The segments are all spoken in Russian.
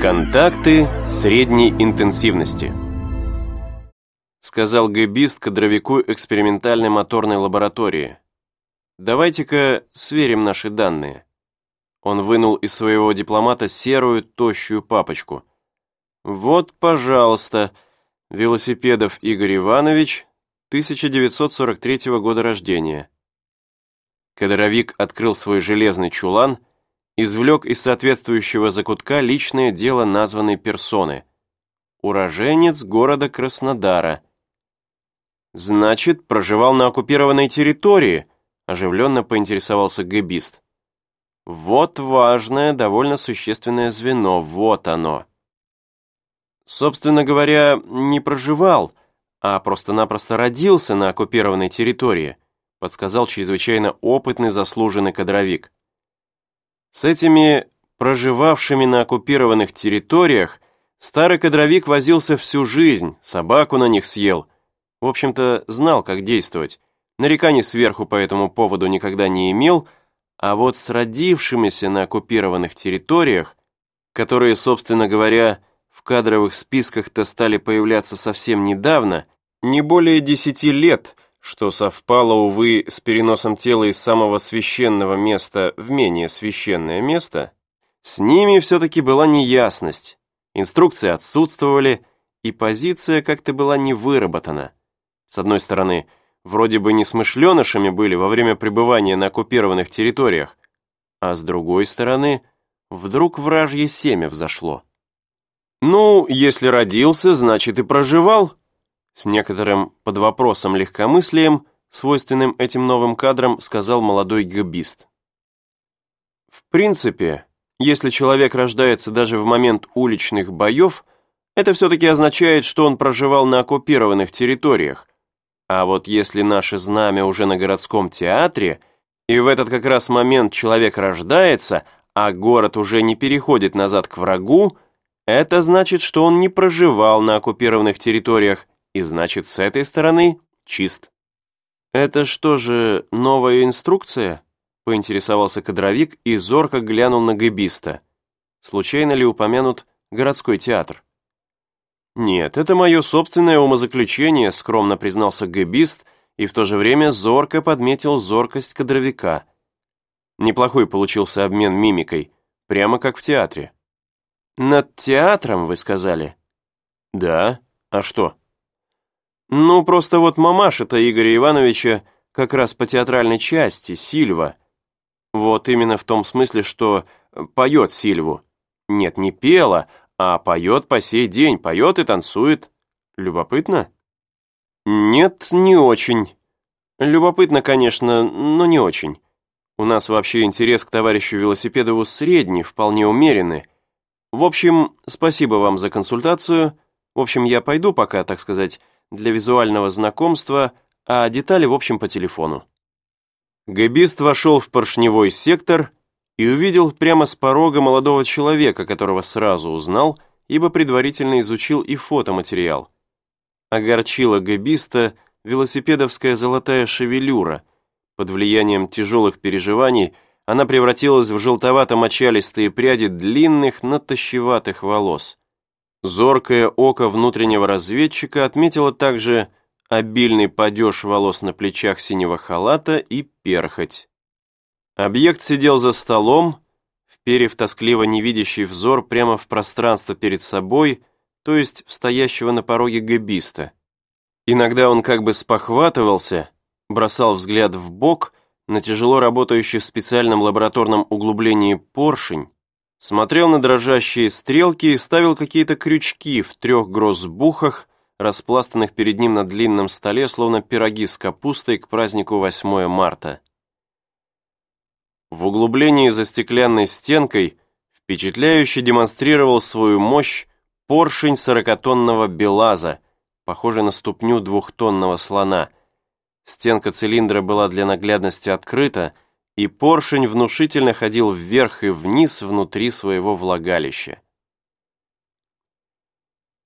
Контакты средней интенсивности Сказал гэбист кадровику экспериментальной моторной лаборатории. Давайте-ка сверим наши данные. Он вынул из своего дипломата серую, тощую папочку. Вот, пожалуйста, Велосипедов Игорь Иванович, 1943 года рождения. Кадровик открыл свой железный чулан, извлек из соответствующего закутка личное дело названной персоны. Уроженец города Краснодара. Значит, проживал на оккупированной территории, оживленно поинтересовался гэбист. Вот важное, довольно существенное звено, вот оно. Собственно говоря, не проживал, а просто-напросто родился на оккупированной территории, подсказал чрезвычайно опытный заслуженный кадровик. С этими проживавшими на оккупированных территориях старый кадровик возился всю жизнь, собаку на них съел. В общем-то, знал, как действовать. Нареканий сверху по этому поводу никогда не имел, а вот с родившимися на оккупированных территориях, которые, собственно говоря, в кадровых списках-то стали появляться совсем недавно, не более десяти лет, что совпало, увы, с переносом тела из самого священного места в менее священное место, с ними все-таки была неясность, инструкции отсутствовали, и позиция как-то была не выработана. С одной стороны, вроде бы несмышленышами были во время пребывания на оккупированных территориях, а с другой стороны, вдруг вражье семя взошло. Ну, если родился, значит и проживал. С некоторым под вопросом легкомыслием, свойственным этим новым кадрам, сказал молодой габист. В принципе, если человек рождается даже в момент уличных боев, это все-таки означает, что он проживал на оккупированных территориях. А вот если наше знамя уже на городском театре, и в этот как раз момент человек рождается, а город уже не переходит назад к врагу, это значит, что он не проживал на оккупированных территориях, и значит, с этой стороны чист. «Это что же, новая инструкция?» поинтересовался кадровик и зорко глянул на гэбиста. Случайно ли упомянут городской театр? «Нет, это мое собственное умозаключение», скромно признался гэбист и в то же время зорко подметил зоркость кадровика. Неплохой получился обмен мимикой, прямо как в театре. «Над театром, вы сказали?» «Да. А что?» «Ну, просто вот мамаша-то Игоря Ивановича как раз по театральной части, Сильва. Вот именно в том смысле, что поет Сильву. Нет, не пела, а поет по сей день, поет и танцует. Любопытно?» «Нет, не очень. Любопытно, конечно, но не очень. У нас вообще интерес к товарищу Велосипедову средний, вполне умеренный. В общем, спасибо вам за консультацию. В общем, я пойду пока, так сказать, для визуального знакомства, а детали, в общем, по телефону. Гэбист вошел в поршневой сектор и увидел прямо с порога молодого человека, которого сразу узнал, ибо предварительно изучил и фотоматериал. Огорчила гэбиста велосипедовская золотая шевелюра. Под влиянием тяжелых переживаний – она превратилась в желтовато-мочалистые пряди длинных, натощеватых волос. Зоркое око внутреннего разведчика отметило также обильный падеж волос на плечах синего халата и перхоть. Объект сидел за столом, вперев тоскливо невидящий взор прямо в пространство перед собой, то есть в стоящего на пороге габиста. Иногда он как бы спохватывался, бросал взгляд в бок на тяжело работающий в специальном лабораторном углублении поршень, смотрел на дрожащие стрелки и ставил какие-то крючки в трех гроссбухах, распластанных перед ним на длинном столе, словно пироги с капустой к празднику 8 марта. В углублении за стеклянной стенкой впечатляюще демонстрировал свою мощь поршень сорокатонного белаза, похожий на ступню двухтонного слона – Стенка цилиндра была для наглядности открыта, и поршень внушительно ходил вверх и вниз внутри своего влагалища.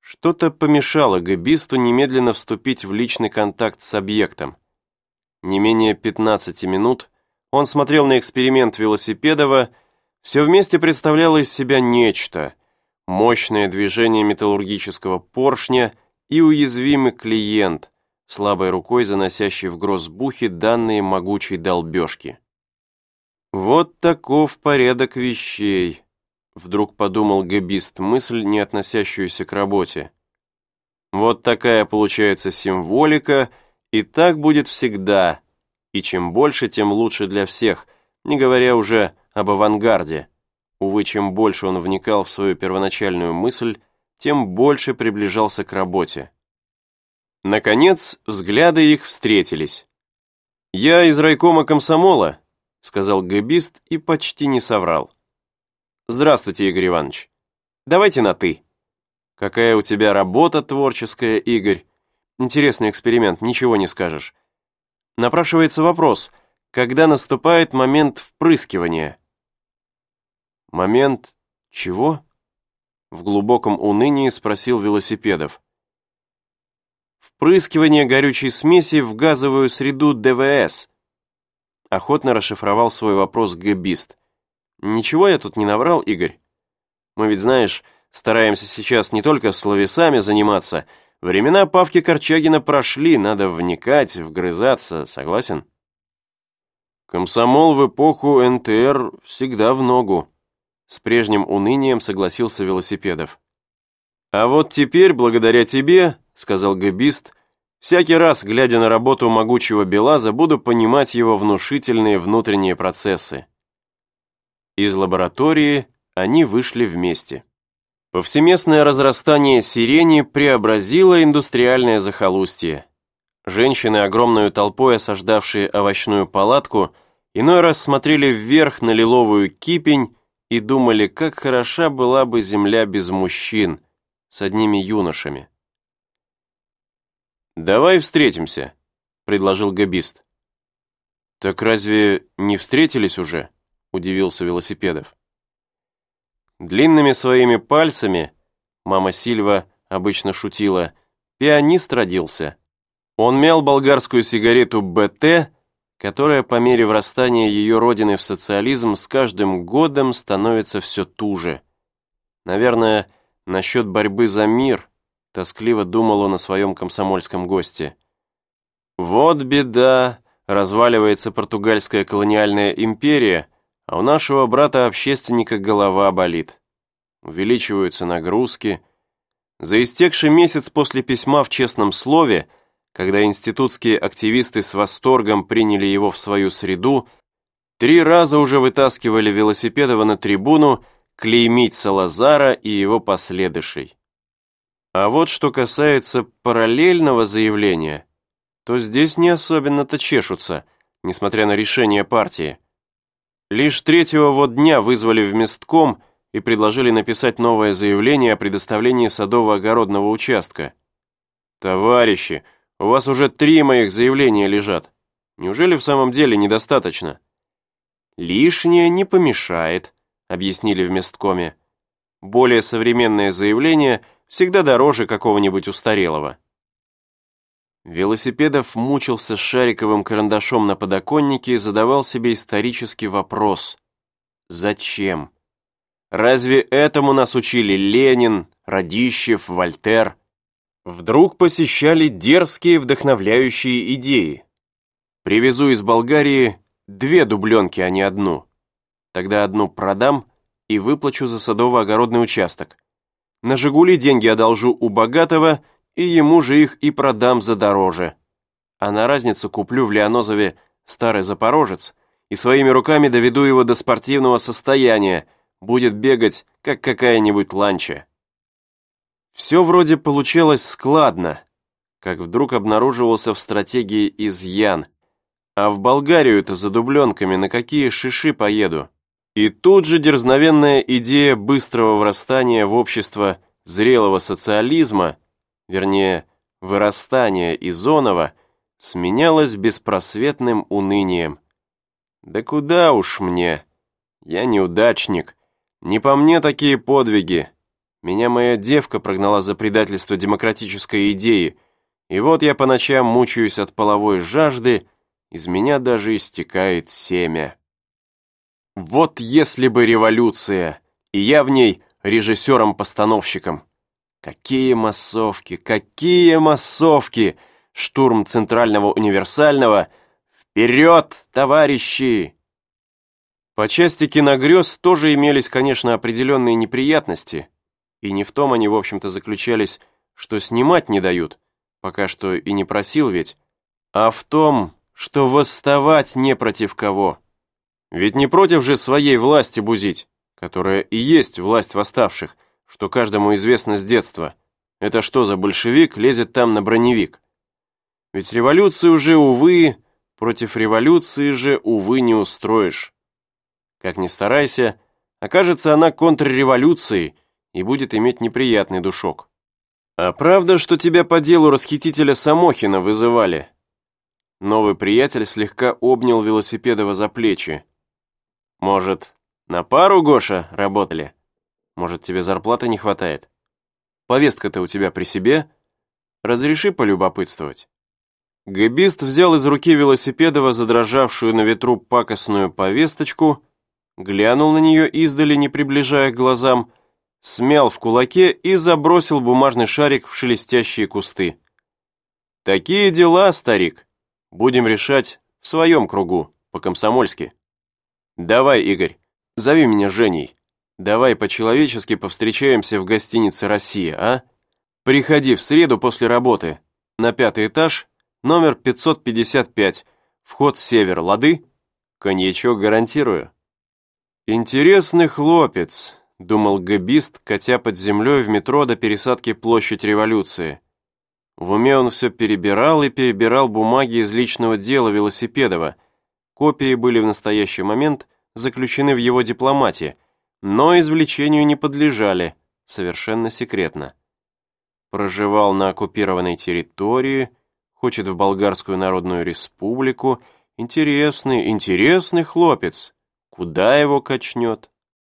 Что-то помешало габисту немедленно вступить в личный контакт с объектом. Не менее 15 минут он смотрел на эксперимент Велосипедова, все вместе представляло из себя нечто, Мощное движение металлургического поршня и уязвимый клиент, слабой рукой заносящий в грозбухи данные могучей долбежки. Вот таков порядок вещей, вдруг подумал гэбист мысль, не относящуюся к работе. Вот такая получается символика, и так будет всегда, и чем больше, тем лучше для всех, не говоря уже об авангарде. Увы, чем больше он вникал в свою первоначальную мысль, тем больше приближался к работе. Наконец, взгляды их встретились. «Я из райкома комсомола», — сказал гэбист и почти не соврал. «Здравствуйте, Игорь Иванович. Давайте на «ты». Какая у тебя работа творческая, Игорь. Интересный эксперимент, ничего не скажешь. Напрашивается вопрос, когда наступает момент впрыскивания?» «Момент чего?» В глубоком унынии спросил Велосипедов. «Впрыскивание горючей смеси в газовую среду ДВС», охотно расшифровал свой вопрос гэбист. «Ничего я тут не наврал, Игорь? Мы ведь, знаешь, стараемся сейчас не только словесами заниматься. Времена Павки Корчагина прошли, надо вникать, вгрызаться, согласен?» «Комсомол в эпоху НТР всегда в ногу», с прежним унынием согласился Велосипедов. «А вот теперь, благодаря тебе, — сказал гэбист, — всякий раз, глядя на работу могучего Белаза, буду понимать его внушительные внутренние процессы». Из лаборатории они вышли вместе. Повсеместное разрастание сирени преобразило индустриальное захолустье. Женщины, огромную толпой осаждавшие овощную палатку, иной раз смотрели вверх на лиловую кипень и думали, как хороша была бы земля без мужчин, с одними юношами. «Давай встретимся», — предложил габист. «Так разве не встретились уже?» — удивился Велосипедов. Длинными своими пальцами, мама Сильва обычно шутила, пианист родился. Он мял болгарскую сигарету БТ, которая по мере врастания ее родины в социализм с каждым годом становится все туже. Наверное, насчет борьбы за мир, тоскливо думал он о своем комсомольском госте. Вот беда, разваливается португальская колониальная империя, а у нашего брата-общественника голова болит. Увеличиваются нагрузки. За истекший месяц после письма в честном слове – когда институтские активисты с восторгом приняли его в свою среду, три раза уже вытаскивали Велосипедова на трибуну клеймить Салазара и его последующей. А вот что касается параллельного заявления, то здесь не особенно-то чешутся, несмотря на решение партии. Лишь третьего вот дня вызвали в местком и предложили написать новое заявление о предоставлении садово-огородного участка. «Товарищи!» У вас уже три моих заявления лежат. Неужели в самом деле недостаточно?» «Лишнее не помешает», — объяснили в месткоме. «Более современное заявление всегда дороже какого-нибудь устарелого». Велосипедов мучился с шариковым карандашом на подоконнике и задавал себе исторический вопрос. «Зачем?» Разве этому нас учили Ленин, Радищев, Вольтер? вдруг посещали дерзкие вдохновляющие идеи. Привезу из Болгарии две дубленки, а не одну. Тогда одну продам и выплачу за садово-огородный участок. На «Жигули» деньги одолжу у богатого, и ему же их и продам за дороже. А на разницу куплю в Леонозове старый «Запорожец» и своими руками доведу его до спортивного состояния, будет бегать, как какая-нибудь ланча. Все вроде получалось складно, как вдруг обнаруживался в стратегии изъян. А в Болгарию-то за дубленками на какие шиши поеду? И тут же дерзновенная идея быстрого врастания в общество зрелого социализма, вернее, вырастания Изонова, сменялась беспросветным унынием. Да куда уж мне? Я неудачник. Не по мне такие подвиги. Меня моя девка прогнала за предательство демократической идеи, и вот я по ночам мучаюсь от половой жажды, из меня даже истекает семя. Вот если бы революция, и я в ней режиссером-постановщиком. Какие массовки, какие массовки! Штурм Центрального универсального. Вперед, товарищи! По части киногрез тоже имелись, конечно, определенные неприятности, и не в том они, в общем-то, заключались, что снимать не дают, пока что и не просил ведь, а в том, что восставать не против кого. Ведь не против же своей власти бузить, которая и есть власть восставших, что каждому известно с детства. Это что за большевик лезет там на броневик? Ведь революцию уже, увы, против революции же, увы, не устроишь. Как ни старайся, окажется она контрреволюцией и будет иметь неприятный душок. А правда, что тебя по делу расхитителя Самохина вызывали? Новый приятель слегка обнял Велосипедова за плечи. Может, на пару, Гоша, работали? Может, тебе зарплаты не хватает? Повестка-то у тебя при себе? Разреши полюбопытствовать. Гэбист взял из руки Велосипедова задрожавшую на ветру пакостную повесточку, глянул на нее издали, не приближая к глазам, смял в кулаке и забросил бумажный шарик в шелестящие кусты. «Такие дела, старик, будем решать в своем кругу, по-комсомольски. Давай, Игорь, зови меня Женей. Давай по-человечески повстречаемся в гостинице «Россия», а? Приходи в среду после работы, на пятый этаж, номер 555, вход север, лады? Коньячок гарантирую. Интересный хлопец, думал габист, катя под землей в метро до пересадки площадь революции. В уме он все перебирал и перебирал бумаги из личного дела Велосипедова. Копии были в настоящий момент заключены в его дипломате, но извлечению не подлежали, совершенно секретно. Проживал на оккупированной территории, хочет в Болгарскую Народную Республику. Интересный, интересный хлопец. Куда его качнет?